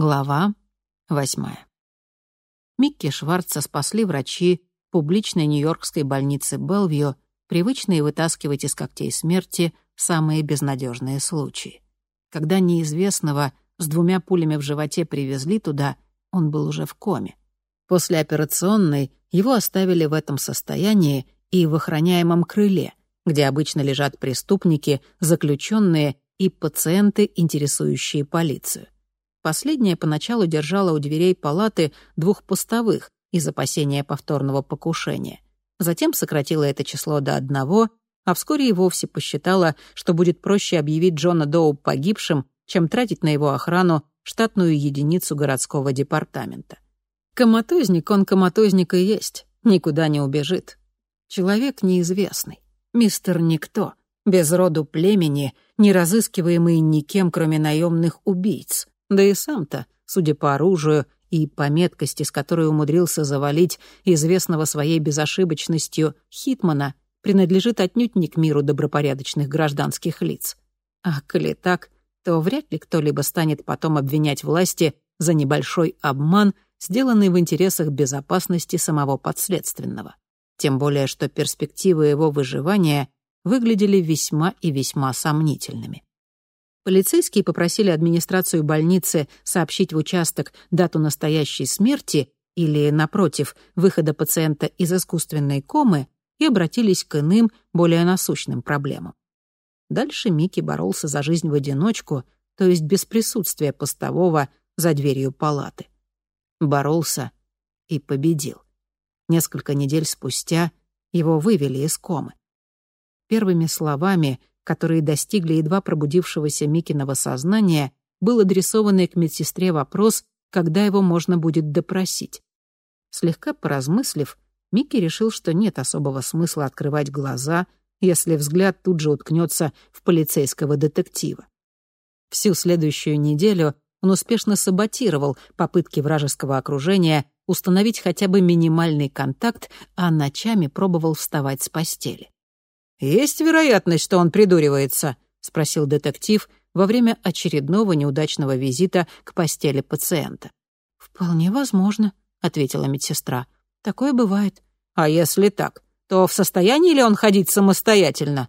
Глава восьмая. Микки Шварца спасли врачи публичной нью-йоркской больницы Белвью, привычные вытаскивать из когтей смерти самые безнадежные случаи. Когда неизвестного с двумя пулями в животе привезли туда, он был уже в коме. После операционной его оставили в этом состоянии и в охраняемом крыле, где обычно лежат преступники, заключенные и пациенты, интересующие полицию. Последняя поначалу держала у дверей палаты двух постовых из опасения повторного покушения. Затем сократила это число до одного, а вскоре и вовсе посчитала, что будет проще объявить Джона Доу погибшим, чем тратить на его охрану штатную единицу городского департамента. Коматозник он коматозник и есть, никуда не убежит. Человек неизвестный, мистер Никто, без роду племени, не разыскиваемый никем, кроме наемных убийц. Да и сам-то, судя по оружию и по меткости, с которой умудрился завалить известного своей безошибочностью Хитмана, принадлежит отнюдь не к миру добропорядочных гражданских лиц. А коли так, то вряд ли кто-либо станет потом обвинять власти за небольшой обман, сделанный в интересах безопасности самого подследственного. Тем более, что перспективы его выживания выглядели весьма и весьма сомнительными. Полицейские попросили администрацию больницы сообщить в участок дату настоящей смерти или, напротив, выхода пациента из искусственной комы и обратились к иным, более насущным проблемам. Дальше Микки боролся за жизнь в одиночку, то есть без присутствия постового за дверью палаты. Боролся и победил. Несколько недель спустя его вывели из комы. Первыми словами которые достигли едва пробудившегося Микиного сознания, был адресованный к медсестре вопрос, когда его можно будет допросить. Слегка поразмыслив, Микки решил, что нет особого смысла открывать глаза, если взгляд тут же уткнется в полицейского детектива. Всю следующую неделю он успешно саботировал попытки вражеского окружения установить хотя бы минимальный контакт, а ночами пробовал вставать с постели. «Есть вероятность, что он придуривается?» — спросил детектив во время очередного неудачного визита к постели пациента. «Вполне возможно», — ответила медсестра. «Такое бывает». «А если так, то в состоянии ли он ходить самостоятельно?»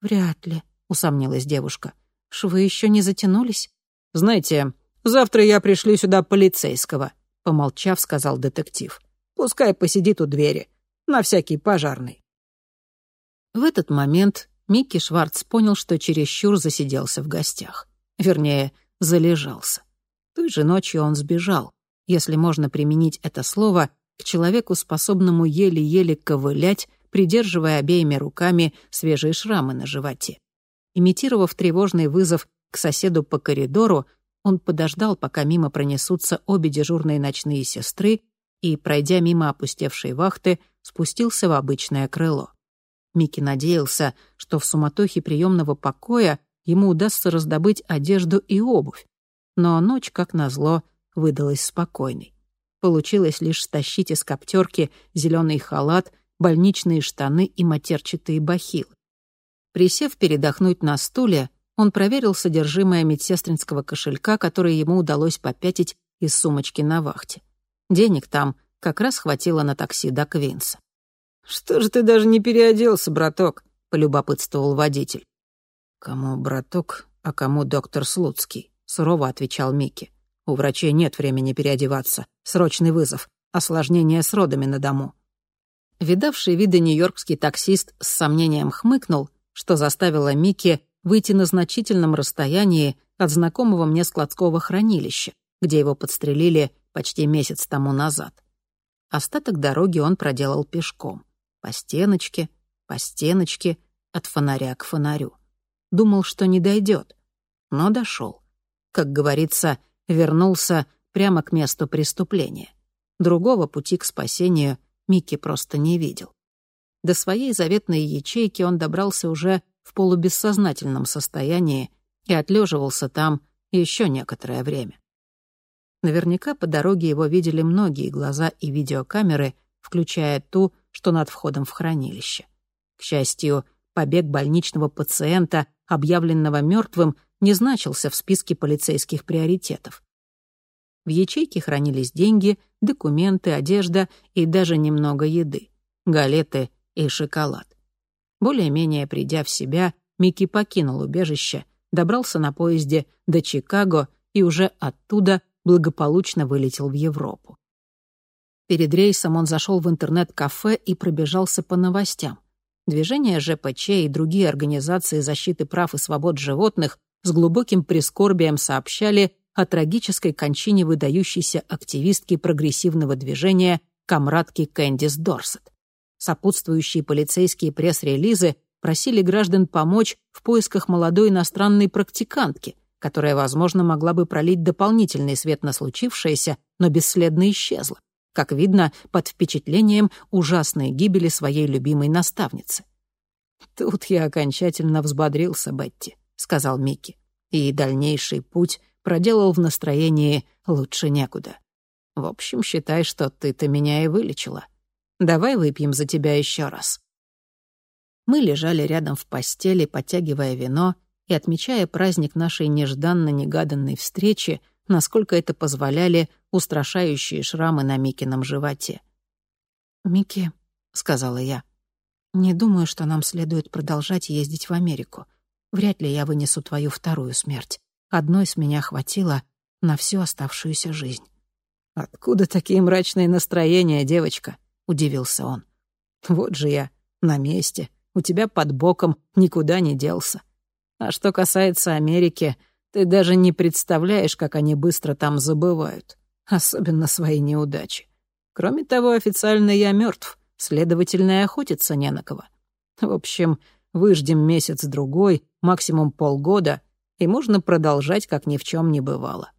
«Вряд ли», — усомнилась девушка. «Швы еще не затянулись?» «Знаете, завтра я пришлю сюда полицейского», — помолчав, сказал детектив. «Пускай посидит у двери, на всякий пожарный». В этот момент Микки Шварц понял, что чересчур засиделся в гостях. Вернее, залежался. Той же ночью он сбежал, если можно применить это слово к человеку, способному еле-еле ковылять, придерживая обеими руками свежие шрамы на животе. Имитировав тревожный вызов к соседу по коридору, он подождал, пока мимо пронесутся обе дежурные ночные сестры и, пройдя мимо опустевшей вахты, спустился в обычное крыло. Микки надеялся, что в суматохе приемного покоя ему удастся раздобыть одежду и обувь. Но ночь, как назло, выдалась спокойной. Получилось лишь стащить из коптерки зеленый халат, больничные штаны и матерчатые бахилы. Присев передохнуть на стуле, он проверил содержимое медсестринского кошелька, который ему удалось попятить из сумочки на вахте. Денег там как раз хватило на такси до Квинса. «Что же ты даже не переоделся, браток?» — полюбопытствовал водитель. «Кому браток, а кому доктор Слуцкий?» — сурово отвечал Микки. «У врачей нет времени переодеваться. Срочный вызов. Осложнение с родами на дому». Видавший виды нью-йоркский таксист с сомнением хмыкнул, что заставило Микки выйти на значительном расстоянии от знакомого мне складского хранилища, где его подстрелили почти месяц тому назад. Остаток дороги он проделал пешком. По стеночке, по стеночке, от фонаря к фонарю. Думал, что не дойдет, но дошел. Как говорится, вернулся прямо к месту преступления. Другого пути к спасению Микки просто не видел. До своей заветной ячейки он добрался уже в полубессознательном состоянии и отлеживался там еще некоторое время. Наверняка по дороге его видели многие глаза и видеокамеры, включая ту, что над входом в хранилище. К счастью, побег больничного пациента, объявленного мертвым, не значился в списке полицейских приоритетов. В ячейке хранились деньги, документы, одежда и даже немного еды, галеты и шоколад. Более-менее придя в себя, Микки покинул убежище, добрался на поезде до Чикаго и уже оттуда благополучно вылетел в Европу. Перед рейсом он зашел в интернет-кафе и пробежался по новостям. Движение ЖПЧ и другие организации защиты прав и свобод животных с глубоким прискорбием сообщали о трагической кончине выдающейся активистки прогрессивного движения комрадки Кэндис Дорсет. Сопутствующие полицейские пресс-релизы просили граждан помочь в поисках молодой иностранной практикантки, которая, возможно, могла бы пролить дополнительный свет на случившееся, но бесследно исчезла, как видно, под впечатлением ужасной гибели своей любимой наставницы. «Тут я окончательно взбодрился, Бетти», — сказал Микки, «и дальнейший путь проделал в настроении лучше некуда. В общем, считай, что ты-то меня и вылечила. Давай выпьем за тебя еще раз». Мы лежали рядом в постели, подтягивая вино и отмечая праздник нашей нежданно-негаданной встречи, насколько это позволяли устрашающие шрамы на Микином животе. «Микки», — сказала я, — «не думаю, что нам следует продолжать ездить в Америку. Вряд ли я вынесу твою вторую смерть. Одной с меня хватило на всю оставшуюся жизнь». «Откуда такие мрачные настроения, девочка?» — удивился он. «Вот же я, на месте, у тебя под боком никуда не делся. А что касается Америки, ты даже не представляешь, как они быстро там забывают, особенно свои неудачи. Кроме того, официально я мертв, следовательно, и охотиться не на кого. В общем, выждем месяц-другой, максимум полгода, и можно продолжать, как ни в чем не бывало.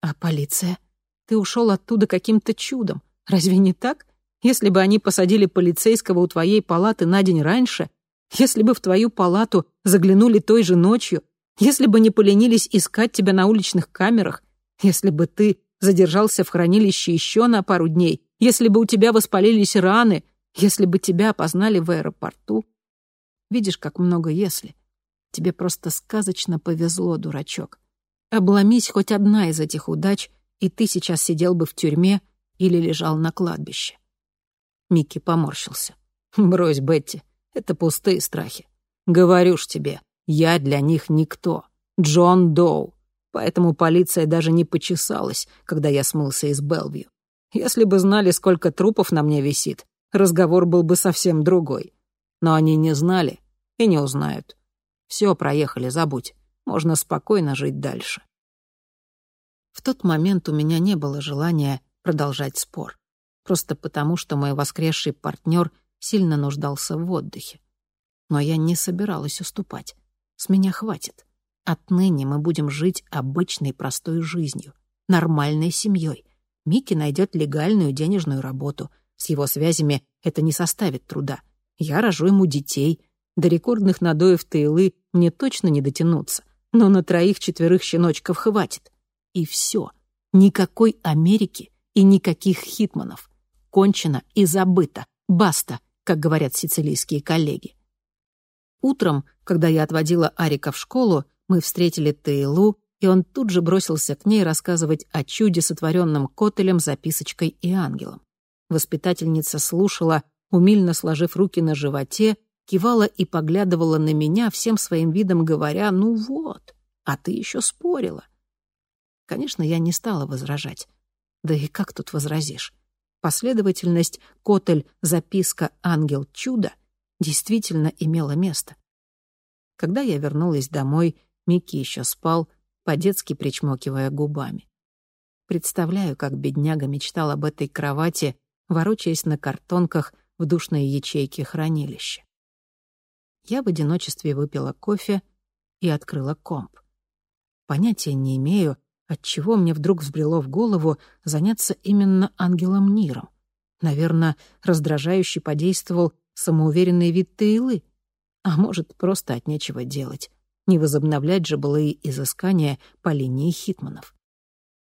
А полиция? Ты ушел оттуда каким-то чудом. Разве не так? Если бы они посадили полицейского у твоей палаты на день раньше, если бы в твою палату заглянули той же ночью, если бы не поленились искать тебя на уличных камерах, если бы ты задержался в хранилище еще на пару дней, если бы у тебя воспалились раны, если бы тебя опознали в аэропорту. Видишь, как много «если». Тебе просто сказочно повезло, дурачок. Обломись хоть одна из этих удач, и ты сейчас сидел бы в тюрьме или лежал на кладбище. Микки поморщился. «Брось, Бетти, это пустые страхи. Говорю ж тебе, я для них никто. Джон Доу. Поэтому полиция даже не почесалась, когда я смылся из Белвью. Если бы знали, сколько трупов на мне висит, разговор был бы совсем другой. Но они не знали и не узнают. Все, проехали, забудь. Можно спокойно жить дальше. В тот момент у меня не было желания продолжать спор просто потому, что мой воскресший партнер сильно нуждался в отдыхе. Но я не собиралась уступать. С меня хватит. Отныне мы будем жить обычной простой жизнью, нормальной семьей. Микки найдет легальную денежную работу. С его связями это не составит труда. Я рожу ему детей. До рекордных надоев Таилы мне точно не дотянуться. Но на троих-четверых щеночков хватит. И все. Никакой Америки и никаких хитманов кончено и забыто. Баста, как говорят сицилийские коллеги. Утром, когда я отводила Арика в школу, мы встретили Тейлу, и он тут же бросился к ней рассказывать о чуде, сотворенном Котелем, записочкой и ангелом. Воспитательница слушала, умильно сложив руки на животе, кивала и поглядывала на меня, всем своим видом говоря, «Ну вот, а ты еще спорила». Конечно, я не стала возражать. Да и как тут возразишь? последовательность «Котель», «Записка», «Ангел», «Чудо» действительно имела место. Когда я вернулась домой, Микки еще спал, по-детски причмокивая губами. Представляю, как бедняга мечтал об этой кровати, ворочаясь на картонках в душной ячейке хранилища. Я в одиночестве выпила кофе и открыла комп. Понятия не имею, Отчего мне вдруг взбрело в голову заняться именно ангелом Ниром? Наверное, раздражающе подействовал самоуверенный вид Тейлы. А может, просто от нечего делать. Не возобновлять же былые изыскания по линии Хитманов.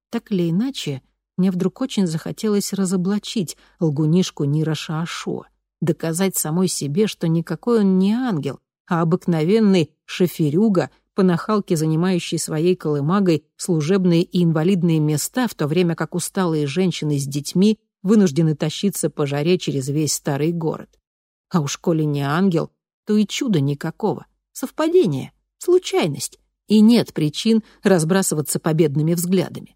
Так или иначе, мне вдруг очень захотелось разоблачить лгунишку Нира Шаашуа, доказать самой себе, что никакой он не ангел, а обыкновенный шоферюга, по нахалке занимающий своей колымагой служебные и инвалидные места, в то время как усталые женщины с детьми вынуждены тащиться по жаре через весь старый город. А уж коли не ангел, то и чуда никакого. Совпадение, случайность. И нет причин разбрасываться победными взглядами.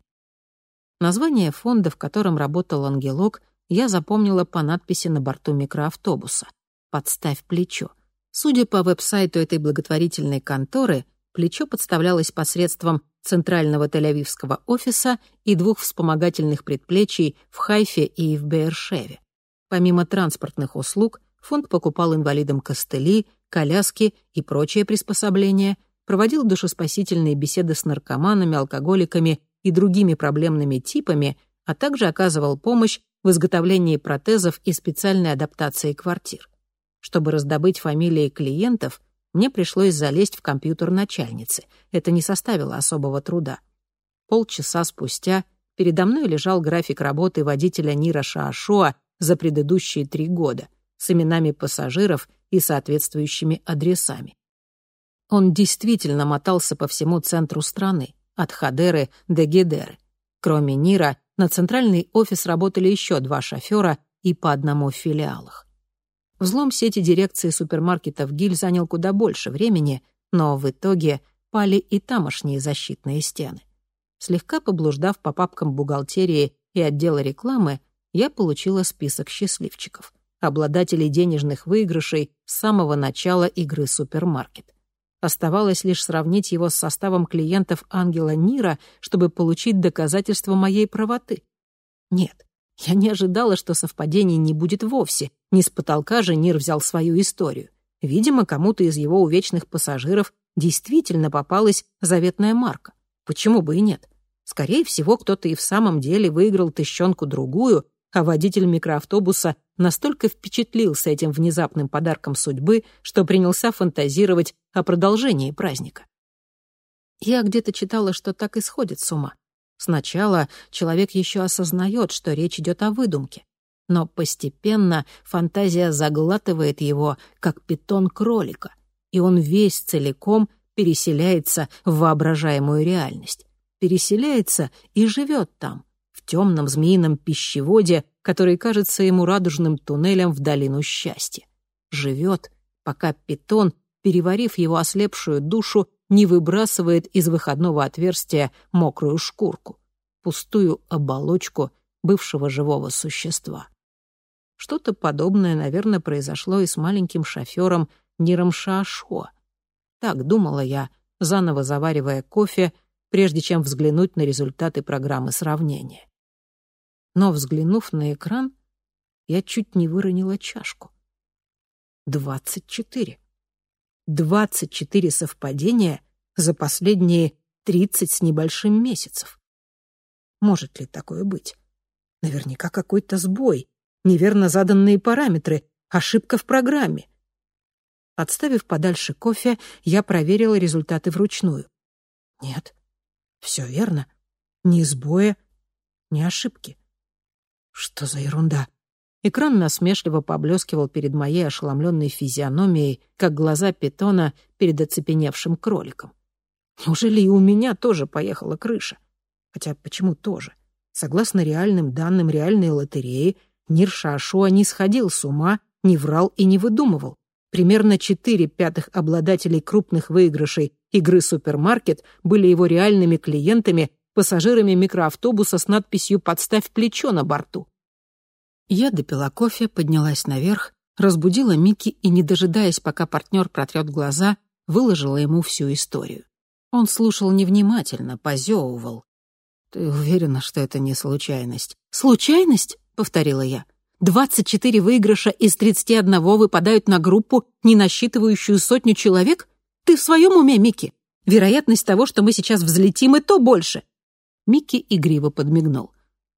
Название фонда, в котором работал ангелок, я запомнила по надписи на борту микроавтобуса «Подставь плечо». Судя по веб-сайту этой благотворительной конторы, плечо подставлялось посредством центрального тель-авивского офиса и двух вспомогательных предплечий в Хайфе и в Беершеве. Помимо транспортных услуг, фонд покупал инвалидам костыли, коляски и прочие приспособления, проводил душеспасительные беседы с наркоманами, алкоголиками и другими проблемными типами, а также оказывал помощь в изготовлении протезов и специальной адаптации квартир. Чтобы раздобыть фамилии клиентов, мне пришлось залезть в компьютер начальницы. Это не составило особого труда. Полчаса спустя передо мной лежал график работы водителя Нира Шаашуа за предыдущие три года с именами пассажиров и соответствующими адресами. Он действительно мотался по всему центру страны, от Хадеры до Гедеры. Кроме Нира, на центральный офис работали еще два шофера и по одному в филиалах. Взлом сети дирекции супермаркетов «Гиль» занял куда больше времени, но в итоге пали и тамошние защитные стены. Слегка поблуждав по папкам бухгалтерии и отдела рекламы, я получила список счастливчиков, обладателей денежных выигрышей с самого начала игры «Супермаркет». Оставалось лишь сравнить его с составом клиентов Ангела Нира, чтобы получить доказательство моей правоты. Нет, я не ожидала, что совпадений не будет вовсе. Не с потолка же Нир взял свою историю. Видимо, кому-то из его увечных пассажиров действительно попалась заветная марка. Почему бы и нет? Скорее всего, кто-то и в самом деле выиграл тыщенку-другую, а водитель микроавтобуса настолько впечатлился этим внезапным подарком судьбы, что принялся фантазировать о продолжении праздника. Я где-то читала, что так и сходит с ума. Сначала человек еще осознает, что речь идет о выдумке, но постепенно фантазия заглатывает его, как питон кролика, и он весь целиком переселяется в воображаемую реальность, переселяется и живет там, в темном змеином пищеводе, который кажется ему радужным туннелем в долину счастья. Живет, пока питон, переварив его ослепшую душу, не выбрасывает из выходного отверстия мокрую шкурку, пустую оболочку бывшего живого существа. Что-то подобное, наверное, произошло и с маленьким шофером Ниром Шаашо. Так думала я, заново заваривая кофе прежде чем взглянуть на результаты программы сравнения. Но, взглянув на экран, я чуть не выронила чашку. Двадцать четыре. Двадцать четыре совпадения за последние тридцать с небольшим месяцев. Может ли такое быть? Наверняка какой-то сбой, неверно заданные параметры, ошибка в программе. Отставив подальше кофе, я проверила результаты вручную. Нет, все верно. Ни сбоя, ни ошибки. Что за ерунда? Экран насмешливо поблескивал перед моей ошеломленной физиономией, как глаза питона перед оцепеневшим кроликом. Неужели и у меня тоже поехала крыша? Хотя почему тоже? Согласно реальным данным реальной лотереи, Нир Шашуа не сходил с ума, не врал и не выдумывал. Примерно четыре пятых обладателей крупных выигрышей игры «Супермаркет» были его реальными клиентами, пассажирами микроавтобуса с надписью «Подставь плечо» на борту. Я допила кофе, поднялась наверх, разбудила Микки и, не дожидаясь, пока партнер протрет глаза, выложила ему всю историю. Он слушал невнимательно, позевывал. «Ты уверена, что это не случайность?» «Случайность?» — повторила я. 24 выигрыша из 31 выпадают на группу, не насчитывающую сотню человек? Ты в своем уме, Микки? Вероятность того, что мы сейчас взлетим, и то больше. Микки игриво подмигнул.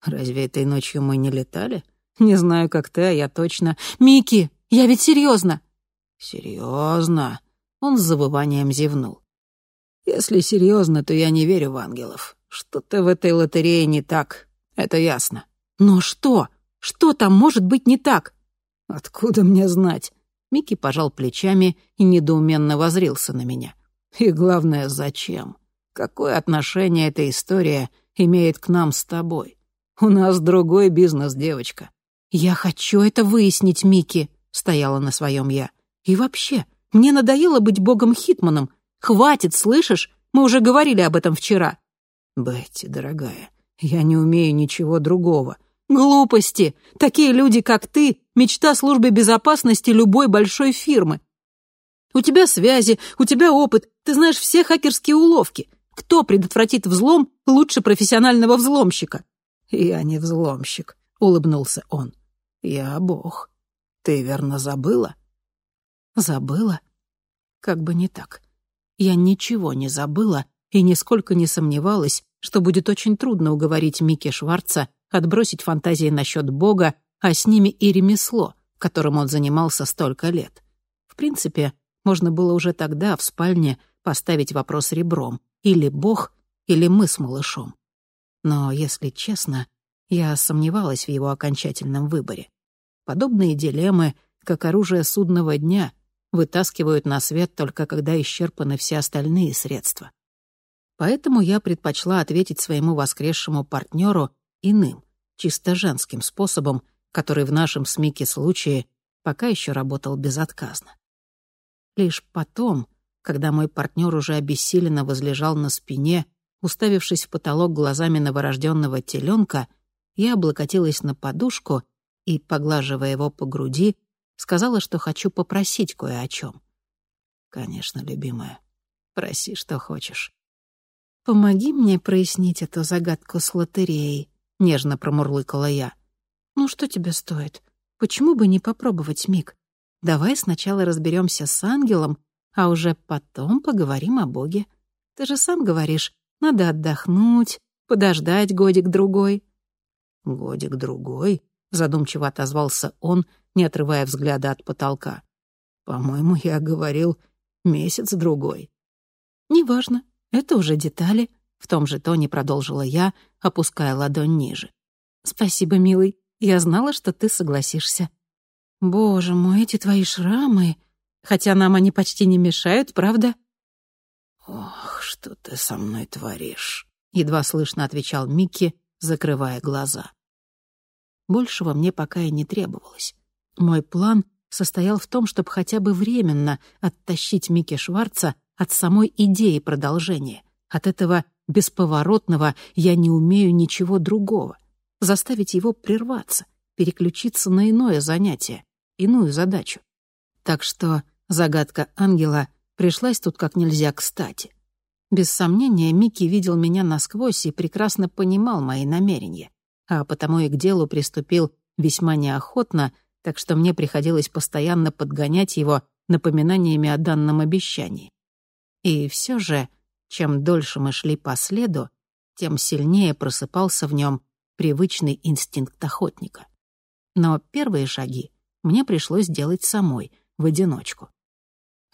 Разве этой ночью мы не летали? Не знаю, как ты, а я точно. Микки, я ведь серьезно. Серьезно? Он с завыванием зевнул. Если серьезно, то я не верю в ангелов. Что-то в этой лотерее не так. Это ясно. Но что? Что там может быть не так? Откуда мне знать? Микки пожал плечами и недоуменно возрился на меня. И главное, зачем? Какое отношение эта история имеет к нам с тобой? У нас другой бизнес, девочка. Я хочу это выяснить, Микки, стояла на своем я. И вообще, мне надоело быть богом Хитманом. Хватит, слышишь? Мы уже говорили об этом вчера. Бетти, дорогая, я не умею ничего другого. Глупости. Такие люди, как ты, мечта службы безопасности любой большой фирмы. У тебя связи, у тебя опыт, ты знаешь все хакерские уловки. Кто предотвратит взлом лучше профессионального взломщика? Я не взломщик, улыбнулся он. Я бог. Ты верно забыла? Забыла? Как бы не так. Я ничего не забыла и нисколько не сомневалась, что будет очень трудно уговорить Микки Шварца отбросить фантазии насчет Бога, а с ними и ремесло, которым он занимался столько лет. В принципе, можно было уже тогда в спальне поставить вопрос ребром. Или Бог, или мы с малышом. Но, если честно, я сомневалась в его окончательном выборе. Подобные дилеммы, как оружие судного дня, вытаскивают на свет только когда исчерпаны все остальные средства. Поэтому я предпочла ответить своему воскресшему партнеру иным, чисто женским способом, который в нашем с случае пока еще работал безотказно. Лишь потом, когда мой партнер уже обессиленно возлежал на спине, уставившись в потолок глазами новорожденного теленка, я облокотилась на подушку и, поглаживая его по груди, сказала, что хочу попросить кое о чем. «Конечно, любимая, проси, что хочешь». «Помоги мне прояснить эту загадку с лотереей», — нежно промурлыкала я. «Ну что тебе стоит? Почему бы не попробовать, Мик? Давай сначала разберемся с ангелом, а уже потом поговорим о Боге. Ты же сам говоришь, надо отдохнуть, подождать годик-другой». «Годик-другой?» — задумчиво отозвался он, не отрывая взгляда от потолка. «По-моему, я говорил месяц-другой». «Неважно, это уже детали», в том же тоне продолжила я, опуская ладонь ниже. «Спасибо, милый. Я знала, что ты согласишься». «Боже мой, эти твои шрамы! Хотя нам они почти не мешают, правда?» «Ох, что ты со мной творишь!» — едва слышно отвечал Микки, закрывая глаза. Большего мне пока и не требовалось. Мой план состоял в том, чтобы хотя бы временно оттащить Микки Шварца от самой идеи продолжения, от этого бесповоротного «я не умею ничего другого», заставить его прерваться, переключиться на иное занятие, иную задачу. Так что загадка ангела пришлась тут как нельзя кстати. Без сомнения, Микки видел меня насквозь и прекрасно понимал мои намерения, а потому и к делу приступил весьма неохотно, так что мне приходилось постоянно подгонять его напоминаниями о данном обещании. И все же чем дольше мы шли по следу, тем сильнее просыпался в нем привычный инстинкт охотника. Но первые шаги мне пришлось делать самой, в одиночку.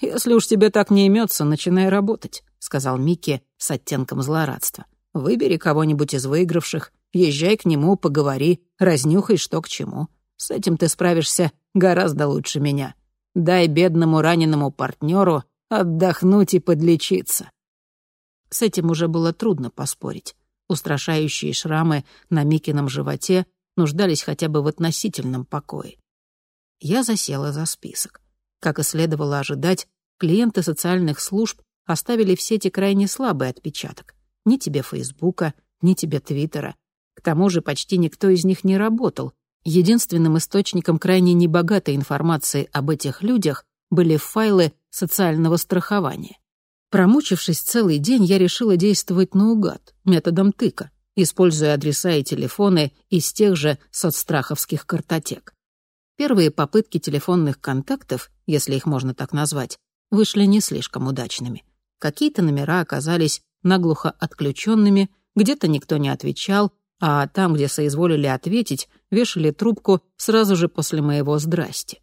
«Если уж тебе так не имется, начинай работать», — сказал Микки с оттенком злорадства. «Выбери кого-нибудь из выигравших, езжай к нему, поговори, разнюхай, что к чему. С этим ты справишься гораздо лучше меня. Дай бедному раненому партнеру отдохнуть и подлечиться». С этим уже было трудно поспорить. Устрашающие шрамы на Микином животе нуждались хотя бы в относительном покое. Я засела за список. Как и следовало ожидать, клиенты социальных служб оставили в сети крайне слабый отпечаток. Ни тебе Фейсбука, ни тебе Твиттера. К тому же почти никто из них не работал. Единственным источником крайне небогатой информации об этих людях были файлы социального страхования. Промучившись целый день, я решила действовать наугад, методом тыка, используя адреса и телефоны из тех же соцстраховских картотек. Первые попытки телефонных контактов, если их можно так назвать, вышли не слишком удачными. Какие-то номера оказались наглухо отключенными, где-то никто не отвечал, а там, где соизволили ответить, вешали трубку сразу же после моего «здрасте».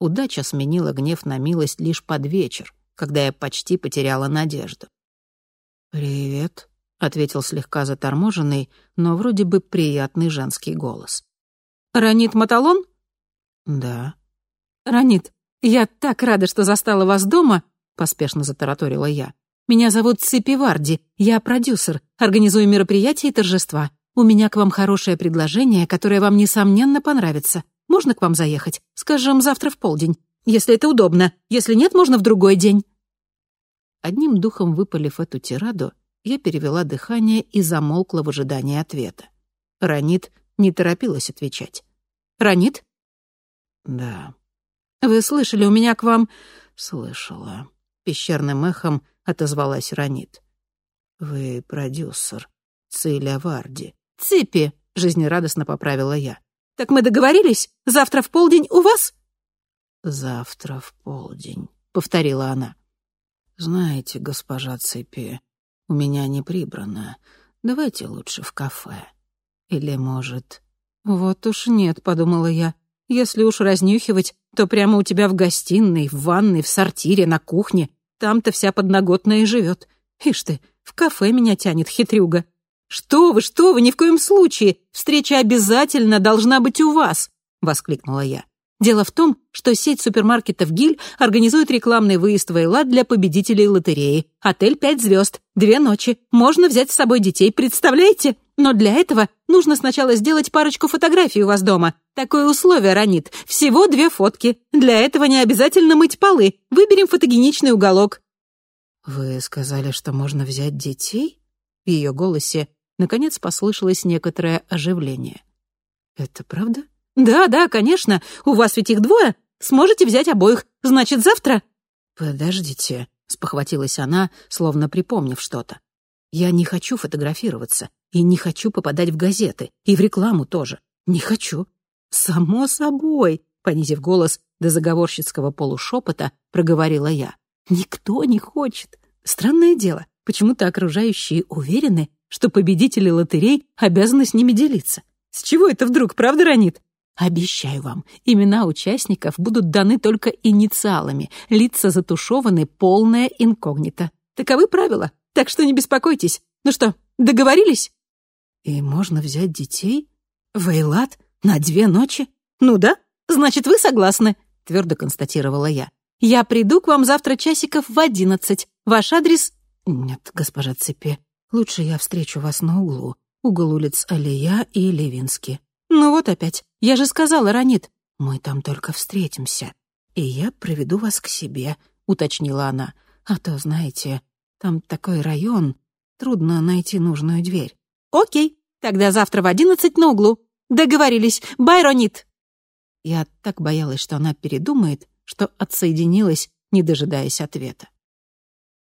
Удача сменила гнев на милость лишь под вечер, когда я почти потеряла надежду. «Привет», — ответил слегка заторможенный, но вроде бы приятный женский голос. «Ранит Маталон?» «Да». «Ранит, я так рада, что застала вас дома. поспешно затараторила я. «Меня зовут Ципи Варди, я продюсер, организую мероприятия и торжества. У меня к вам хорошее предложение, которое вам, несомненно, понравится. Можно к вам заехать? Скажем, завтра в полдень. Если это удобно. Если нет, можно в другой день». Одним духом выпалив эту тираду, я перевела дыхание и замолкла в ожидании ответа. Ранит не торопилась отвечать. «Ранит?» «Да». «Вы слышали, у меня к вам...» «Слышала». Пещерным эхом отозвалась Ранит. «Вы продюсер. Циля Варди». «Ципи», — жизнерадостно поправила я. «Так мы договорились? Завтра в полдень у вас?» «Завтра в полдень», — повторила она. «Знаете, госпожа Ципи, у меня не прибрано. Давайте лучше в кафе. Или, может...» «Вот уж нет», — подумала я. «Если уж разнюхивать, то прямо у тебя в гостиной, в ванной, в сортире, на кухне. Там-то вся подноготная и живет. Ишь ты, в кафе меня тянет хитрюга. «Что вы, что вы, ни в коем случае! Встреча обязательно должна быть у вас!» — воскликнула я. Дело в том, что сеть супермаркетов «Гиль» организует рекламный выезд в Эйлат для победителей лотереи. Отель «Пять звезд», две ночи. Можно взять с собой детей, представляете? Но для этого нужно сначала сделать парочку фотографий у вас дома. Такое условие ранит. Всего две фотки. Для этого не обязательно мыть полы. Выберем фотогеничный уголок. «Вы сказали, что можно взять детей?» В ее голосе, наконец, послышалось некоторое оживление. «Это правда?» «Да, да, конечно. У вас ведь их двое. Сможете взять обоих. Значит, завтра...» «Подождите», — спохватилась она, словно припомнив что-то. «Я не хочу фотографироваться, и не хочу попадать в газеты, и в рекламу тоже. Не хочу». «Само собой», — понизив голос до заговорщицкого полушепота, проговорила я. «Никто не хочет. Странное дело, почему-то окружающие уверены, что победители лотерей обязаны с ними делиться. С чего это вдруг, правда, Ранит? Обещаю вам, имена участников будут даны только инициалами, лица затушеваны, полное инкогнито. Таковы правила, так что не беспокойтесь. Ну что, договорились? И можно взять детей? В Эйлат? На две ночи? Ну да, значит, вы согласны, твердо констатировала я. Я приду к вам завтра часиков в одиннадцать. Ваш адрес... Нет, госпожа Цепи, лучше я встречу вас на углу. Угол улиц Алия и Левинский. «Ну вот опять. Я же сказала, Ранит». «Мы там только встретимся, и я проведу вас к себе», — уточнила она. «А то, знаете, там такой район, трудно найти нужную дверь». «Окей, тогда завтра в одиннадцать на углу. Договорились. Бай, Ронит». Я так боялась, что она передумает, что отсоединилась, не дожидаясь ответа.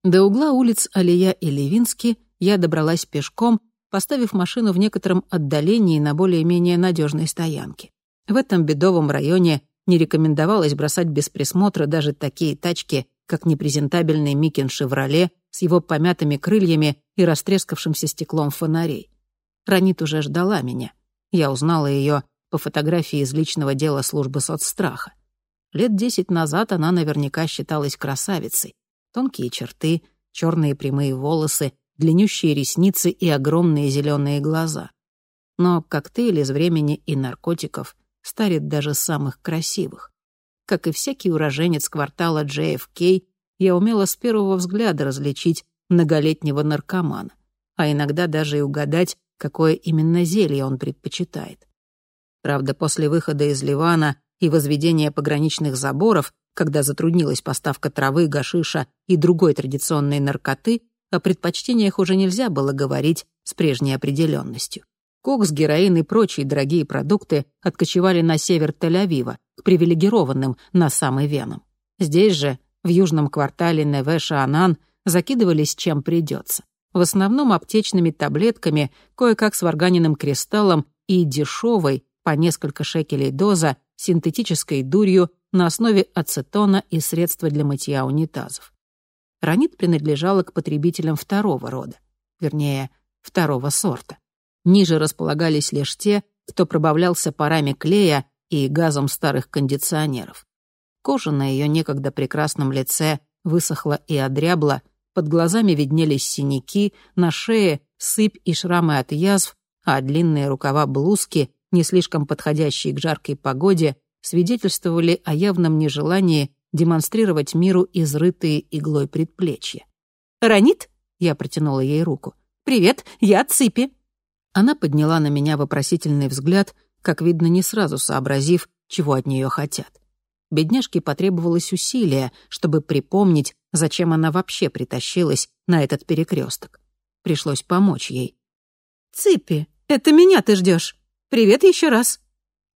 До угла улиц Алия и Левински я добралась пешком поставив машину в некотором отдалении на более-менее надежной стоянке. В этом бедовом районе не рекомендовалось бросать без присмотра даже такие тачки, как непрезентабельный Микин «Шевроле» с его помятыми крыльями и растрескавшимся стеклом фонарей. Ранит уже ждала меня. Я узнала ее по фотографии из личного дела службы соцстраха. Лет десять назад она наверняка считалась красавицей. Тонкие черты, черные прямые волосы, длиннющие ресницы и огромные зеленые глаза. Но коктейль из времени и наркотиков старит даже самых красивых. Как и всякий уроженец квартала JFK, я умела с первого взгляда различить многолетнего наркомана, а иногда даже и угадать, какое именно зелье он предпочитает. Правда, после выхода из Ливана и возведения пограничных заборов, когда затруднилась поставка травы, гашиша и другой традиционной наркоты, о предпочтениях уже нельзя было говорить с прежней определенностью. Кокс, героин и прочие дорогие продукты откочевали на север Тель-Авива, к привилегированным на самый венам. Здесь же, в южном квартале Невеша-Анан, закидывались чем придется. В основном аптечными таблетками, кое-как с варганиным кристаллом и дешевой, по несколько шекелей доза, синтетической дурью на основе ацетона и средства для мытья унитазов. Ранит принадлежала к потребителям второго рода, вернее, второго сорта. Ниже располагались лишь те, кто пробавлялся парами клея и газом старых кондиционеров. Кожа на ее некогда прекрасном лице высохла и одрябла, под глазами виднелись синяки, на шее сыпь и шрамы от язв, а длинные рукава блузки, не слишком подходящие к жаркой погоде, свидетельствовали о явном нежелании демонстрировать миру изрытые иглой предплечья. «Ранит?» — я протянула ей руку. «Привет, я Ципи». Она подняла на меня вопросительный взгляд, как видно, не сразу сообразив, чего от нее хотят. Бедняжке потребовалось усилие, чтобы припомнить, зачем она вообще притащилась на этот перекресток. Пришлось помочь ей. «Ципи, это меня ты ждешь. Привет еще раз».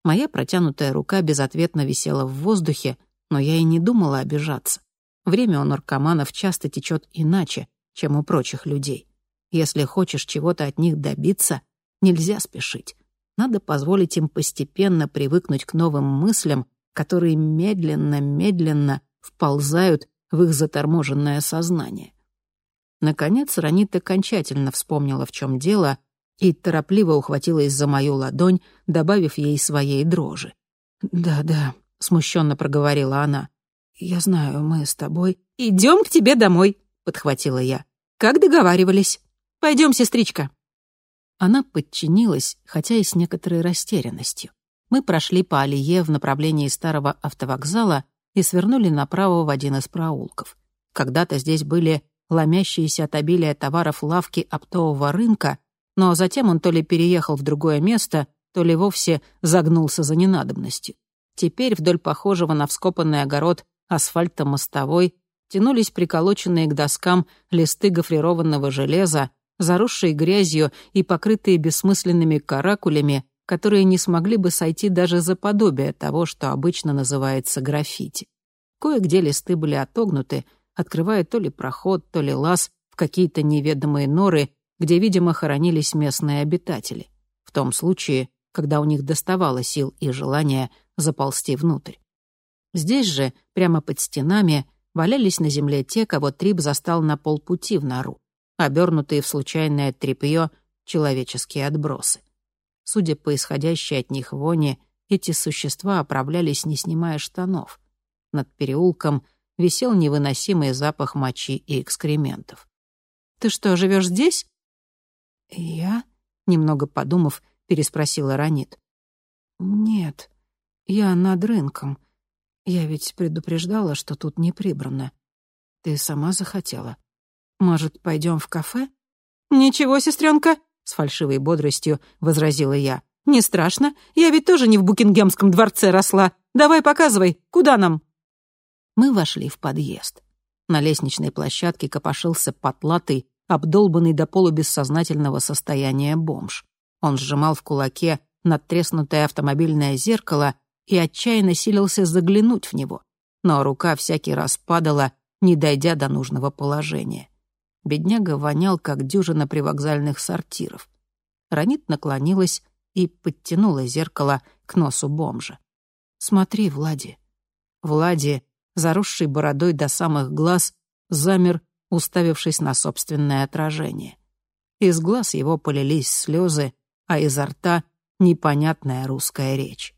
Моя протянутая рука безответно висела в воздухе, но я и не думала обижаться. Время у наркоманов часто течет иначе, чем у прочих людей. Если хочешь чего-то от них добиться, нельзя спешить. Надо позволить им постепенно привыкнуть к новым мыслям, которые медленно-медленно вползают в их заторможенное сознание. Наконец Ранит окончательно вспомнила, в чем дело, и торопливо ухватилась за мою ладонь, добавив ей своей дрожи. «Да-да», — смущенно проговорила она. «Я знаю, мы с тобой...» «Идем к тебе домой», — подхватила я. «Как договаривались. Пойдем, сестричка». Она подчинилась, хотя и с некоторой растерянностью. Мы прошли по аллее в направлении старого автовокзала и свернули направо в один из проулков. Когда-то здесь были ломящиеся от обилия товаров лавки оптового рынка, но затем он то ли переехал в другое место, то ли вовсе загнулся за ненадобностью. Теперь вдоль похожего на вскопанный огород асфальта мостовой тянулись приколоченные к доскам листы гофрированного железа, заросшие грязью и покрытые бессмысленными каракулями, которые не смогли бы сойти даже за подобие того, что обычно называется граффити. Кое-где листы были отогнуты, открывая то ли проход, то ли лаз в какие-то неведомые норы, где, видимо, хоронились местные обитатели. В том случае, когда у них доставало сил и желания заползти внутрь. Здесь же, прямо под стенами, валялись на земле те, кого Трип застал на полпути в нору, обернутые в случайное тряпье человеческие отбросы. Судя по исходящей от них воне, эти существа оправлялись, не снимая штанов. Над переулком висел невыносимый запах мочи и экскрементов. «Ты что, живешь здесь?» «Я?» — немного подумав, переспросила Ранит. «Нет, я над рынком. Я ведь предупреждала, что тут не прибрано. Ты сама захотела. Может, пойдем в кафе?» «Ничего, сестренка, с фальшивой бодростью возразила я. «Не страшно. Я ведь тоже не в Букингемском дворце росла. Давай показывай, куда нам?» Мы вошли в подъезд. На лестничной площадке копошился потлатый, обдолбанный до полубессознательного состояния бомж. Он сжимал в кулаке надтреснутое автомобильное зеркало и отчаянно силился заглянуть в него. Но рука всякий раз падала, не дойдя до нужного положения. Бедняга вонял, как дюжина привокзальных сортиров. Ранит наклонилась и подтянула зеркало к носу бомжа. «Смотри, Влади». Влади, заросший бородой до самых глаз, замер, уставившись на собственное отражение. Из глаз его полились слезы, а изо рта — непонятная русская речь.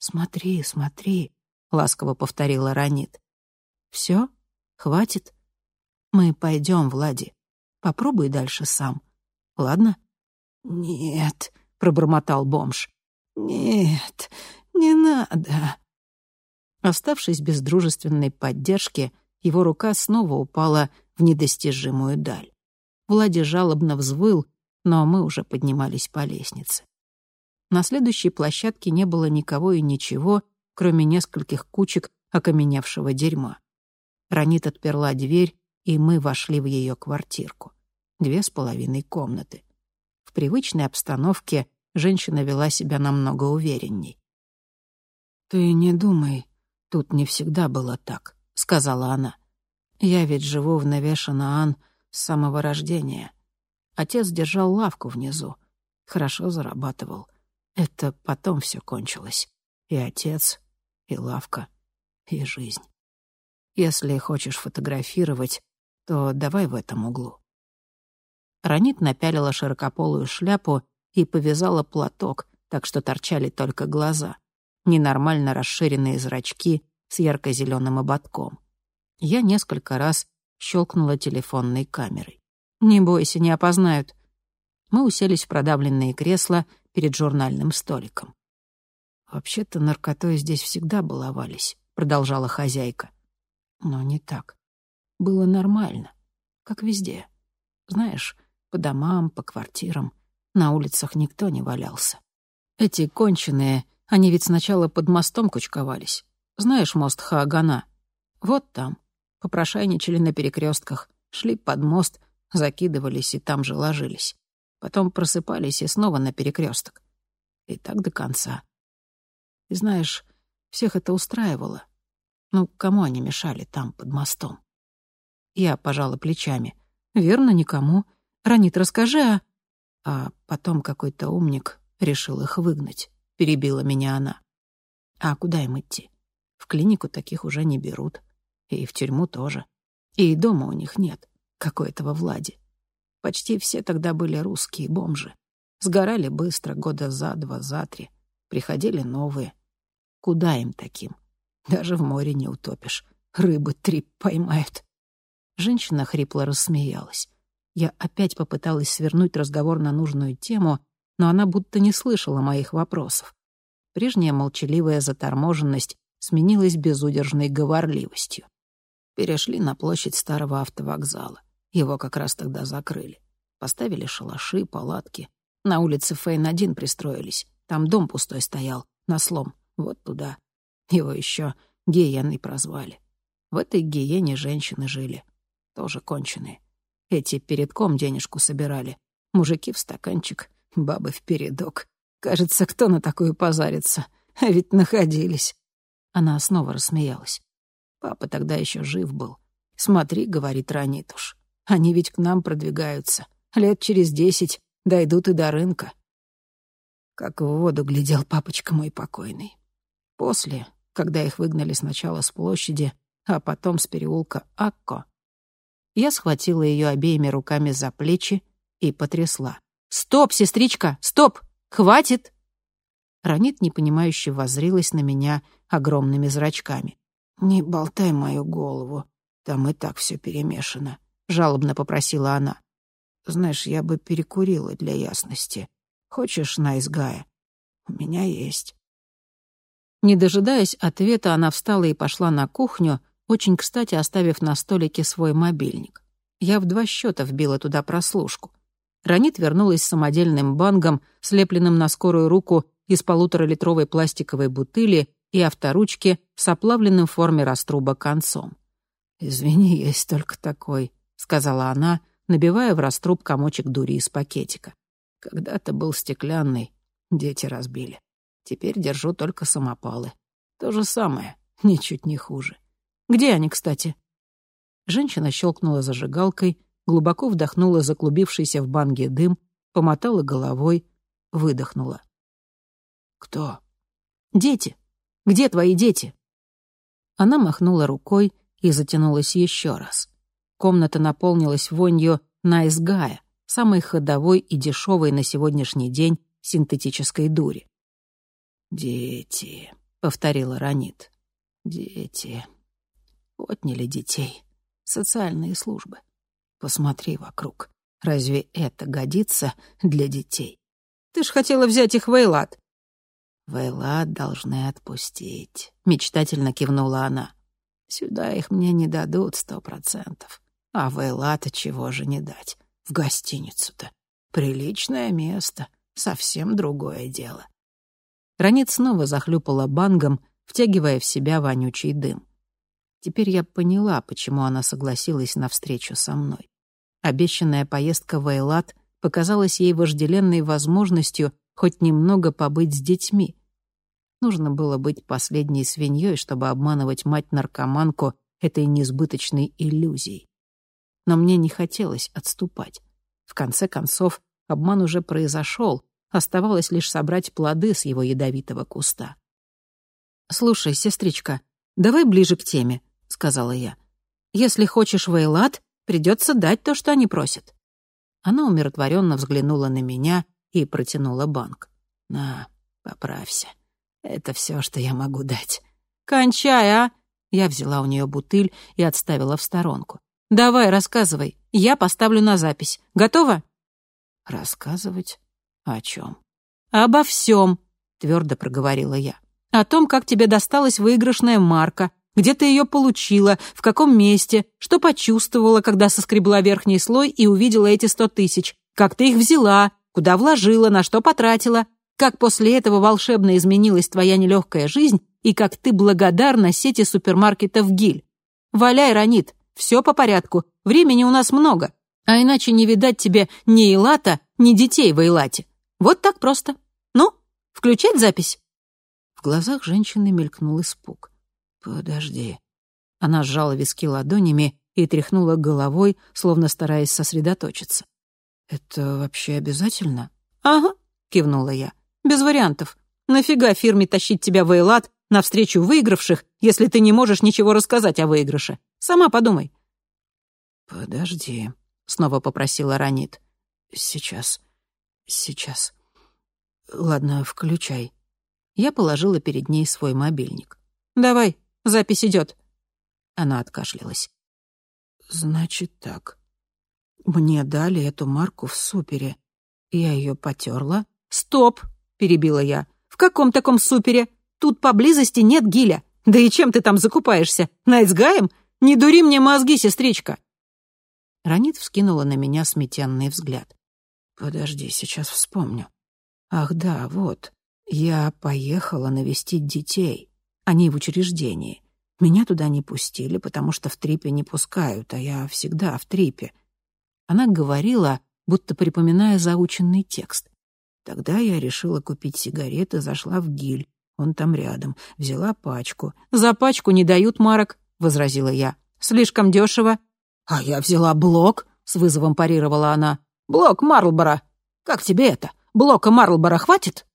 «Смотри, смотри», — ласково повторила Ранит. «Все? Хватит?» Мы пойдем, Влади. Попробуй дальше сам. Ладно? Нет, пробормотал бомж. Нет, не надо. Оставшись без дружественной поддержки, его рука снова упала в недостижимую даль. Влади жалобно взвыл, но мы уже поднимались по лестнице. На следующей площадке не было никого и ничего, кроме нескольких кучек окаменевшего дерьма. Ранит отперла дверь и мы вошли в ее квартирку. Две с половиной комнаты. В привычной обстановке женщина вела себя намного уверенней. «Ты не думай, тут не всегда было так», — сказала она. «Я ведь живу в Навешанаан с самого рождения. Отец держал лавку внизу, хорошо зарабатывал. Это потом все кончилось. И отец, и лавка, и жизнь. Если хочешь фотографировать, то давай в этом углу». Ранит напялила широкополую шляпу и повязала платок, так что торчали только глаза. Ненормально расширенные зрачки с ярко-зеленым ободком. Я несколько раз щелкнула телефонной камерой. «Не бойся, не опознают». Мы уселись в продавленные кресла перед журнальным столиком. «Вообще-то наркотой здесь всегда баловались», — продолжала хозяйка. Но не так. Было нормально, как везде. Знаешь, по домам, по квартирам, на улицах никто не валялся. Эти конченые, они ведь сначала под мостом кучковались. Знаешь мост Хаагана? Вот там. Попрошайничали на перекрестках, шли под мост, закидывались и там же ложились. Потом просыпались и снова на перекресток. И так до конца. И знаешь, всех это устраивало. Ну, кому они мешали там, под мостом? Я пожала плечами. Верно, никому. Ранит, расскажи, а... А потом какой-то умник решил их выгнать. Перебила меня она. А куда им идти? В клинику таких уже не берут. И в тюрьму тоже. И дома у них нет, как у этого Влади. Почти все тогда были русские бомжи. Сгорали быстро, года за два, за три. Приходили новые. Куда им таким? Даже в море не утопишь. Рыбы три поймают. Женщина хрипло рассмеялась. Я опять попыталась свернуть разговор на нужную тему, но она будто не слышала моих вопросов. Прежняя молчаливая заторможенность сменилась безудержной говорливостью. Перешли на площадь старого автовокзала. Его как раз тогда закрыли. Поставили шалаши, палатки. На улице Фейн-1 пристроились. Там дом пустой стоял, на слом. Вот туда. Его еще гиеной прозвали. В этой гиене женщины жили. Тоже конченые. Эти передком денежку собирали. Мужики в стаканчик, бабы в передок. Кажется, кто на такую позарится? А ведь находились. Она снова рассмеялась. Папа тогда еще жив был. «Смотри», — говорит Ранитуш, — «они ведь к нам продвигаются. Лет через десять дойдут и до рынка». Как в воду глядел папочка мой покойный. После, когда их выгнали сначала с площади, а потом с переулка Акко, я схватила ее обеими руками за плечи и потрясла. «Стоп, сестричка, стоп! Хватит!» Ранит непонимающе воззрилась на меня огромными зрачками. «Не болтай мою голову, там и так все перемешано», — жалобно попросила она. «Знаешь, я бы перекурила для ясности. Хочешь найсгая? У меня есть». Не дожидаясь ответа, она встала и пошла на кухню, очень кстати оставив на столике свой мобильник. Я в два счета вбила туда прослушку. Ранит вернулась с самодельным бангом, слепленным на скорую руку из полуторалитровой пластиковой бутыли и авторучки с оплавленным в форме раструба концом. «Извини, есть только такой», — сказала она, набивая в раструб комочек дури из пакетика. «Когда-то был стеклянный, дети разбили. Теперь держу только самопалы. То же самое, ничуть не хуже. Где они, кстати?» Женщина щелкнула зажигалкой, глубоко вдохнула заклубившийся в банге дым, помотала головой, выдохнула. «Кто?» «Дети. Где твои дети?» Она махнула рукой и затянулась еще раз. Комната наполнилась вонью найсгая, самой ходовой и дешевой на сегодняшний день синтетической дури. «Дети», — повторила Ранит. «Дети отняли детей. Социальные службы. Посмотри вокруг. Разве это годится для детей? Ты ж хотела взять их в Эйлат. В должны отпустить, мечтательно кивнула она. Сюда их мне не дадут сто процентов. А в Эйлат чего же не дать? В гостиницу-то. Приличное место, совсем другое дело. Ранит снова захлюпала бангом, втягивая в себя вонючий дым. Теперь я поняла, почему она согласилась на встречу со мной. Обещанная поездка в Эйлат показалась ей вожделенной возможностью хоть немного побыть с детьми. Нужно было быть последней свиньей, чтобы обманывать мать-наркоманку этой несбыточной иллюзией. Но мне не хотелось отступать. В конце концов, обман уже произошел, оставалось лишь собрать плоды с его ядовитого куста. «Слушай, сестричка, давай ближе к теме», — сказала я. «Если хочешь Вейлат, придется дать то, что они просят». Она умиротворенно взглянула на меня и протянула банк. «На, поправься. Это все, что я могу дать». «Кончай, а!» Я взяла у нее бутыль и отставила в сторонку. «Давай, рассказывай. Я поставлю на запись. Готова?» «Рассказывать? О чем?» «Обо всем», — твердо проговорила я. «О том, как тебе досталась выигрышная марка, где ты ее получила, в каком месте, что почувствовала, когда соскребла верхний слой и увидела эти сто тысяч, как ты их взяла, куда вложила, на что потратила, как после этого волшебно изменилась твоя нелегкая жизнь и как ты благодарна сети супермаркетов «Гиль». Валяй, Ранит, все по порядку, времени у нас много, а иначе не видать тебе ни Илата, ни детей в Эйлате. Вот так просто. Ну, включать запись?» В глазах женщины мелькнул испуг. «Подожди». Она сжала виски ладонями и тряхнула головой, словно стараясь сосредоточиться. «Это вообще обязательно?» «Ага», — кивнула я. «Без вариантов. Нафига фирме тащить тебя в Эйлат навстречу выигравших, если ты не можешь ничего рассказать о выигрыше? Сама подумай». «Подожди», — снова попросила Ранит. «Сейчас, сейчас. Ладно, включай». Я положила перед ней свой мобильник. «Давай, запись идет. Она откашлялась. «Значит так. Мне дали эту марку в супере. Я ее потерла». «Стоп!» — перебила я. «В каком таком супере? Тут поблизости нет гиля. Да и чем ты там закупаешься? Найтсгаем? Не дури мне мозги, сестричка!» Ранит вскинула на меня сметенный взгляд. «Подожди, сейчас вспомню. Ах да, вот. Я поехала навестить детей. Они в учреждении. Меня туда не пустили, потому что в трипе не пускают, а я всегда в трипе. Она говорила, будто припоминая заученный текст. Тогда я решила купить сигареты, зашла в гиль. Он там рядом. Взяла пачку. «За пачку не дают марок», — возразила я. «Слишком дешево». «А я взяла блок», — с вызовом парировала она. «Блок Марлбора. Как тебе это? Блока Марлбора хватит?»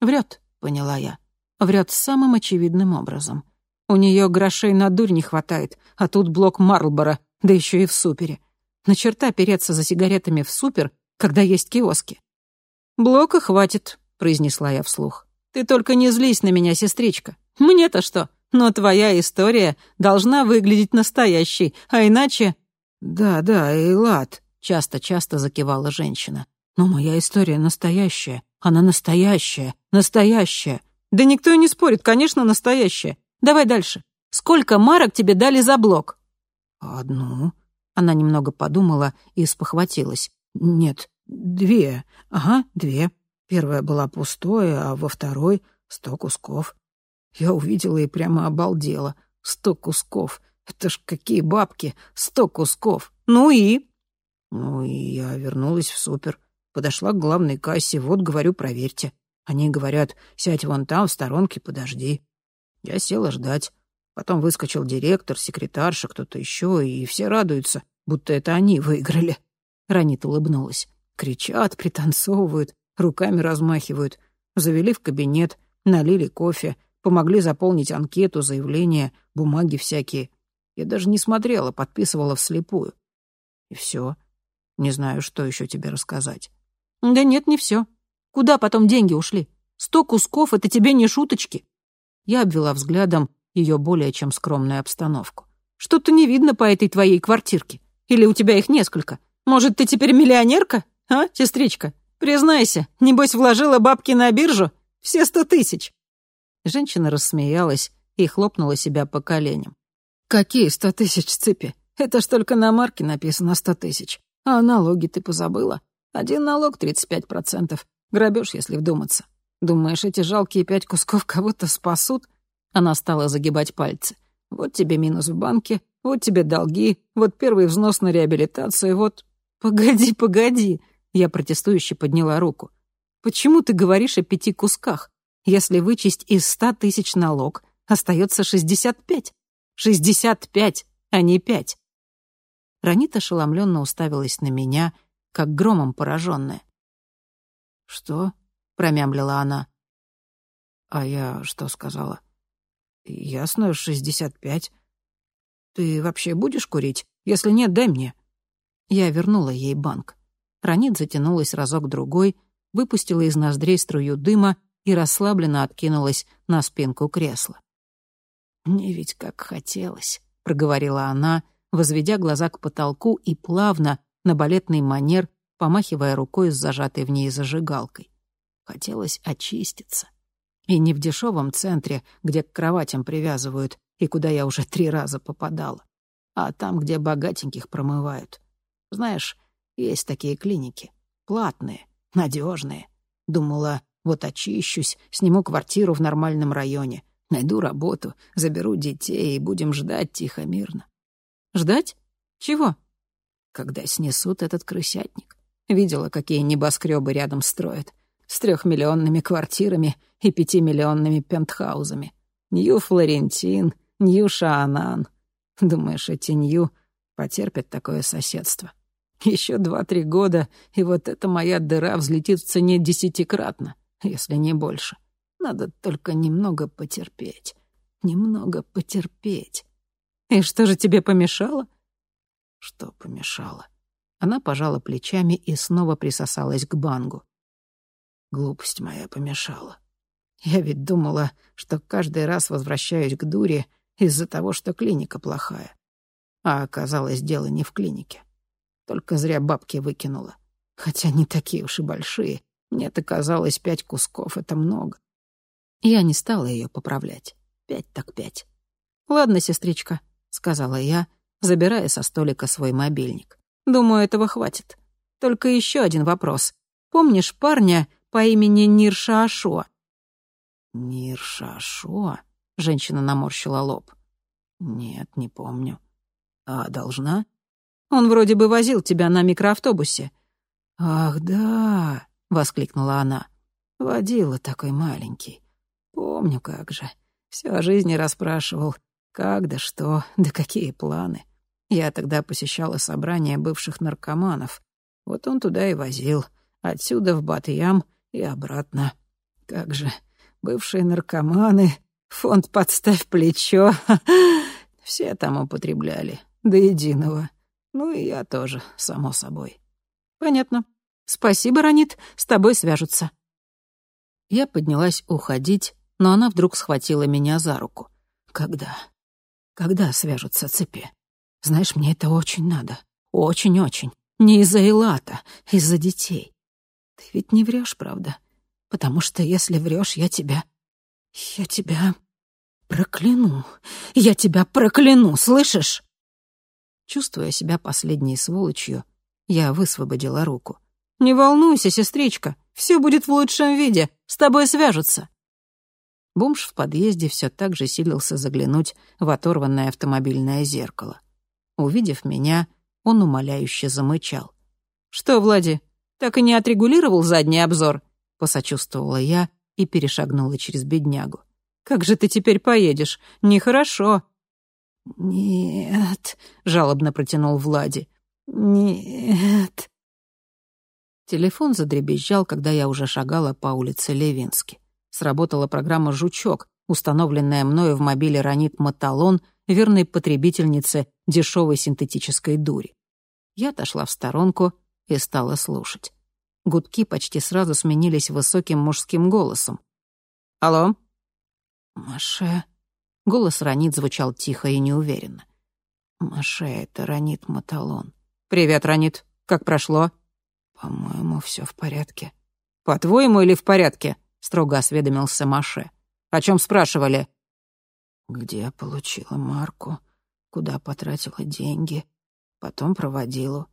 «Врет», — поняла я. Врет самым очевидным образом. У нее грошей на дурь не хватает, а тут блок Марлбора, да еще и в супере. На черта переться за сигаретами в супер, когда есть киоски. «Блока хватит», — произнесла я вслух. «Ты только не злись на меня, сестричка. Мне-то что? Но твоя история должна выглядеть настоящей, а иначе...» «Да, да, Эйлат», — часто-часто закивала женщина. «Но моя история настоящая. Она настоящая, настоящая. Да никто и не спорит, конечно, настоящая. Давай дальше. Сколько марок тебе дали за блок? Одну. Она немного подумала и спохватилась. Нет, две. Ага, две. Первая была пустой, а во второй — сто кусков. Я увидела и прямо обалдела. Сто кусков. Это ж какие бабки! Сто кусков! Ну и? Ну и я вернулась в супер. Подошла к главной кассе, вот, говорю, проверьте. Они говорят, сядь вон там, в сторонке, подожди. Я села ждать. Потом выскочил директор, секретарша, кто-то еще, и все радуются, будто это они выиграли. Ранит улыбнулась. Кричат, пританцовывают, руками размахивают. Завели в кабинет, налили кофе, помогли заполнить анкету, заявление, бумаги всякие. Я даже не смотрела, подписывала вслепую. И все. Не знаю, что еще тебе рассказать. Да нет, не все. Куда потом деньги ушли? Сто кусков — это тебе не шуточки. Я обвела взглядом ее более чем скромную обстановку. Что-то не видно по этой твоей квартирке. Или у тебя их несколько? Может, ты теперь миллионерка? А, сестричка? Признайся, небось вложила бабки на биржу? Все сто тысяч. Женщина рассмеялась и хлопнула себя по коленям. «Какие сто тысяч, Ципи? Это ж только на марке написано сто тысяч. А налоги ты позабыла. Один налог — тридцать пять процентов. Грабеж, если вдуматься. Думаешь, эти жалкие пять кусков кого-то спасут? Она стала загибать пальцы. Вот тебе минус в банке, вот тебе долги, вот первый взнос на реабилитацию, вот... Погоди, погоди. Я протестующе подняла руку. Почему ты говоришь о пяти кусках? Если вычесть из ста тысяч налог, остается шестьдесят пять. Шестьдесят пять, а не пять. Ранита ошеломленно уставилась на меня, как громом пораженная. «Что?» — промямлила она. «А я что сказала?» «Ясно, шестьдесят пять. Ты вообще будешь курить? Если нет, дай мне». Я вернула ей банк. Ранит затянулась разок-другой, выпустила из ноздрей струю дыма и расслабленно откинулась на спинку кресла. «Мне ведь как хотелось», — проговорила она, возведя глаза к потолку и плавно, на балетный манер, помахивая рукой с зажатой в ней зажигалкой. Хотелось очиститься. И не в дешевом центре, где к кроватям привязывают, и куда я уже три раза попадала. А там, где богатеньких промывают. Знаешь, есть такие клиники. Платные, надежные. Думала, вот очищусь, сниму квартиру в нормальном районе, найду работу, заберу детей и будем ждать тихо-мирно. Ждать? Чего? Когда снесут этот крысятник. Видела, какие небоскребы рядом строят. С трехмиллионными квартирами и пятимиллионными пентхаузами. Нью-Флорентин, Нью-Шаанан. Думаешь, эти Нью потерпят такое соседство? Еще два-три года, и вот эта моя дыра взлетит в цене десятикратно, если не больше. Надо только немного потерпеть. Немного потерпеть. И что же тебе помешало? Что помешало? Она пожала плечами и снова присосалась к бангу. Глупость моя помешала. Я ведь думала, что каждый раз возвращаюсь к дуре из-за того, что клиника плохая. А оказалось, дело не в клинике. Только зря бабки выкинула. Хотя не такие уж и большие. Мне-то казалось, пять кусков — это много. Я не стала ее поправлять. Пять так пять. «Ладно, сестричка», — сказала я, забирая со столика свой мобильник. «Думаю, этого хватит. Только еще один вопрос. Помнишь парня по имени Нирша Ашо?» «Нирша Ашо?» — женщина наморщила лоб. «Нет, не помню. А должна?» Он вроде бы возил тебя на микроавтобусе». «Ах, да!» — воскликнула она. «Водила такой маленький. Помню, как же. Всю о жизни расспрашивал, как да что, да какие планы. Я тогда посещала собрание бывших наркоманов. Вот он туда и возил. Отсюда в Бат-Ям и обратно. Как же, бывшие наркоманы, фонд «Подставь плечо», все там употребляли, до единого. Ну и я тоже, само собой. Понятно. Спасибо, Ранит, с тобой свяжутся. Я поднялась уходить, но она вдруг схватила меня за руку. Когда? Когда свяжутся цепи? Знаешь, мне это очень надо. Очень-очень. Не из-за Элата, из-за детей. Ты ведь не врешь, правда? Потому что если врешь, я тебя... Я тебя прокляну. Я тебя прокляну, слышишь? Чувствуя себя последней сволочью, я высвободила руку. «Не волнуйся, сестричка, все будет в лучшем виде, с тобой свяжутся». Бомж в подъезде все так же силился заглянуть в оторванное автомобильное зеркало. Увидев меня, он умоляюще замычал. «Что, Влади, так и не отрегулировал задний обзор?» — посочувствовала я и перешагнула через беднягу. «Как же ты теперь поедешь? Нехорошо. «Нет», — жалобно протянул Влади. «Нет». Телефон задребезжал, когда я уже шагала по улице Левински. Сработала программа «Жучок», установленная мною в мобиле «Ранит Маталон», верной потребительнице дешевой синтетической дури. Я отошла в сторонку и стала слушать. Гудки почти сразу сменились высоким мужским голосом. «Алло?» «Маше», Голос Ранит звучал тихо и неуверенно. «Маше, это Ранит Маталон». «Привет, Ранит. Как прошло?» «По-моему, все в порядке». «По-твоему или в порядке?» — строго осведомился Маше. «О чем спрашивали?» «Где получила марку? Куда потратила деньги? Потом про водилу».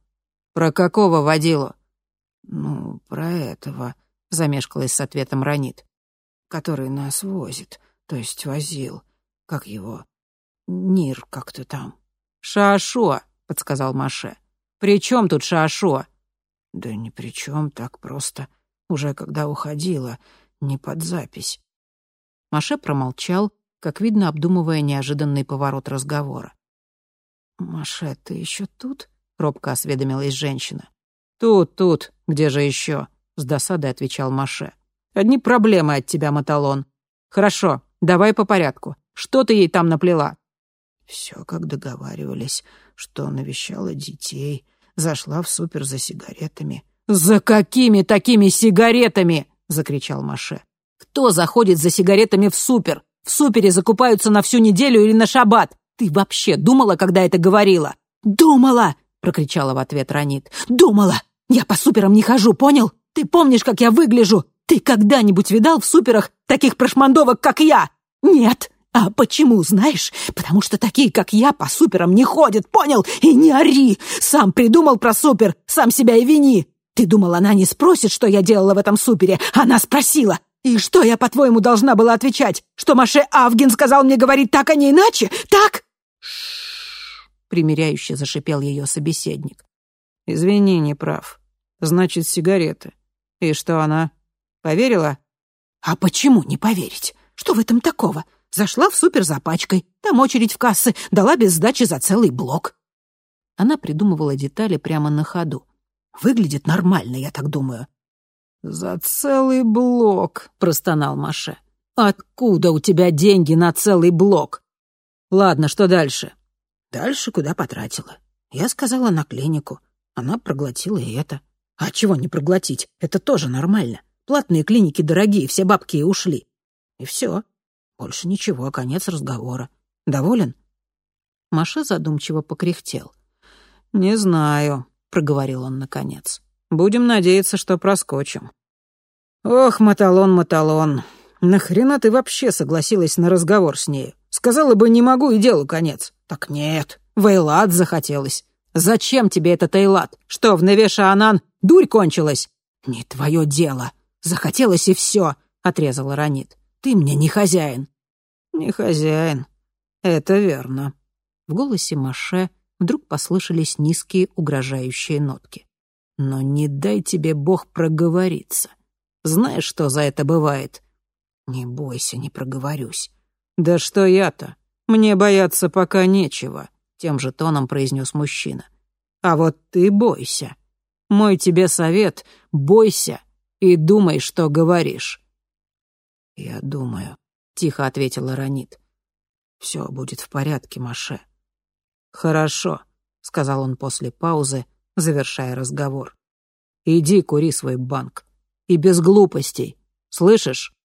«Про какого водилу?» «Ну, про этого», — замешкалась с ответом Ранит. «Который нас возит, то есть возил. Как его? Нир как-то там. «Шашо», — подсказал Маше. «При чем тут Шашо?» «Да ни при чем, так просто. Уже когда уходила, не под запись». Маше промолчал, как видно, обдумывая неожиданный поворот разговора. «Маше, ты еще тут?» — робко осведомилась женщина. «Тут, тут. Где же еще?» — с досадой отвечал Маше. «Одни проблемы от тебя, Маталон. Хорошо, давай по порядку. Что ты ей там наплела?» Все как договаривались, что навещала детей, зашла в супер за сигаретами. «За какими такими сигаретами?» — закричал Маше. «Кто заходит за сигаретами в супер? В супере закупаются на всю неделю или на шаббат? Ты вообще думала, когда это говорила?» «Думала!» — прокричала в ответ Ранит. «Думала! Я по суперам не хожу, понял? Ты помнишь, как я выгляжу? Ты когда-нибудь видал в суперах таких прошмандовок, как я? Нет! А почему, знаешь? Потому что такие, как я, по суперам не ходят, понял? И не ори! Сам придумал про супер, сам себя и вини. Ты думал, она не спросит, что я делала в этом супере? Она спросила. И что я, по-твоему, должна была отвечать? Что Маше Авгин сказал мне говорить так, а не иначе? Так? примиряюще зашипел ее собеседник. «Извини, не прав. Значит, сигареты. И что она? Поверила?» «А почему не поверить? Что в этом такого? Зашла в супер за пачкой, там очередь в кассы, дала без сдачи за целый блок». Она придумывала детали прямо на ходу. «Выглядит нормально, я так думаю». «За целый блок», — простонал Маше. «Откуда у тебя деньги на целый блок?» «Ладно, что дальше?» «Дальше куда потратила? Я сказала на клинику. Она проглотила и это. А чего не проглотить? Это тоже нормально. Платные клиники дорогие, все бабки и ушли. И все. Больше ничего, конец разговора. Доволен?» Маша задумчиво покряхтел. «Не знаю», — проговорил он наконец. «Будем надеяться, что проскочим». «Ох, Маталон, Маталон, нахрена ты вообще согласилась на разговор с ней? Сказала бы, не могу, и делу конец». «Так нет, Вейлат захотелось. Зачем тебе этот Эйлат? Что, в Невеша Анан дурь кончилась?» «Не твое дело. Захотелось и все», — отрезала Ранит. Ты мне не хозяин». «Не хозяин. Это верно». В голосе Маше вдруг послышались низкие угрожающие нотки. «Но не дай тебе Бог проговориться. Знаешь, что за это бывает?» «Не бойся, не проговорюсь». «Да что я-то? Мне бояться пока нечего», — тем же тоном произнес мужчина. «А вот ты бойся. Мой тебе совет — бойся и думай, что говоришь. «Я думаю», — тихо ответила Ранит. «Все будет в порядке, Маше». «Хорошо», — сказал он после паузы, завершая разговор. «Иди кури свой банк. И без глупостей. Слышишь?»